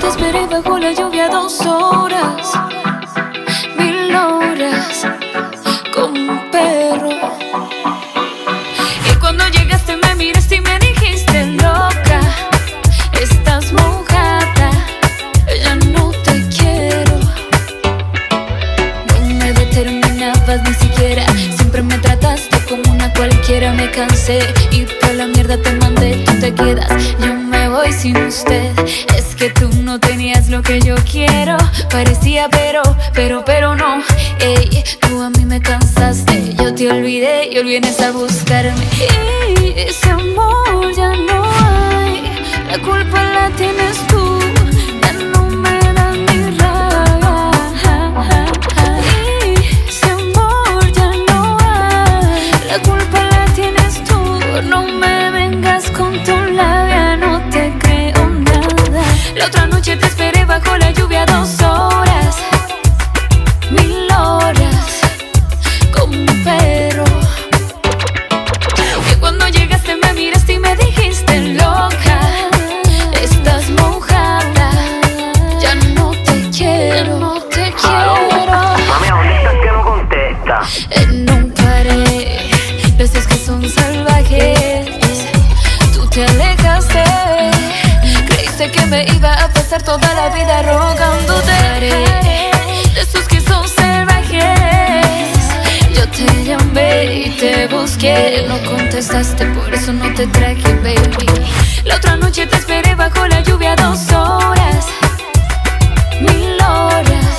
te esperé bajo la lluvia dos horas, mil horas, como un perro. Y cuando llegaste me miraste y me dijiste loca, estás mojada, ya no te quiero. No me determinabas ni siquiera, siempre me trataste como una cualquiera. Me cansé y por la mierda te mandé, tú te quedas. Sin usted. Es que tú no tenías lo que yo quiero. Parecía, pero, pero, pero no. Ey, tú a mí me cansaste. Yo te olvidé y hoy a buscarme. Y ese amor ya no hay. La culpa la tienes tú. La otra noche te esperé bajo la lluvia dos. Que iba a pasar toda la vida rogándote. De esos que son salvajes. Yo te llamé y te busqué, no contestaste, por eso no te traje, baby. La otra noche te esperé bajo la lluvia dos horas, mil horas,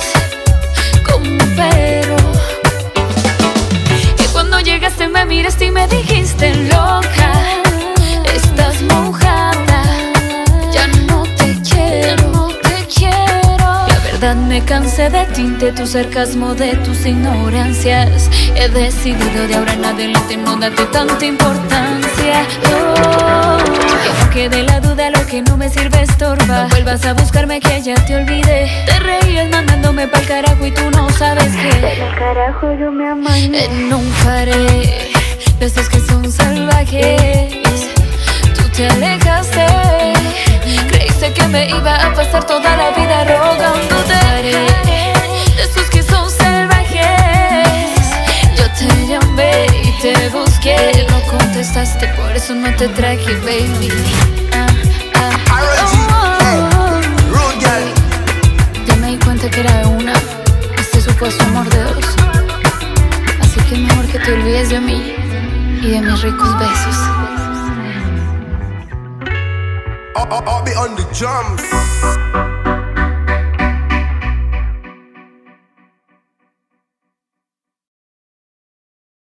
como un perro. Y cuando llegaste me miraste y me dijiste loca, verdad me cansé de ti, de tu sarcasmo, de tus ignorancias. He decidido de ahora en adelante no darte tanta importancia. Oh, que no quede la duda, lo que no me sirve estorba. No vuelvas a buscarme que ya te olvidé. Te reías mandándome pa'l carajo y tú no sabes que. El carajo yo me amañé. Pared de esos que son te busqué, no contestaste, por eso no te traje, baby. Ya me di cuenta que era de una, este supuesto amor de dos. Así que mejor que te olvides de mí y de mis ricos besos. On the.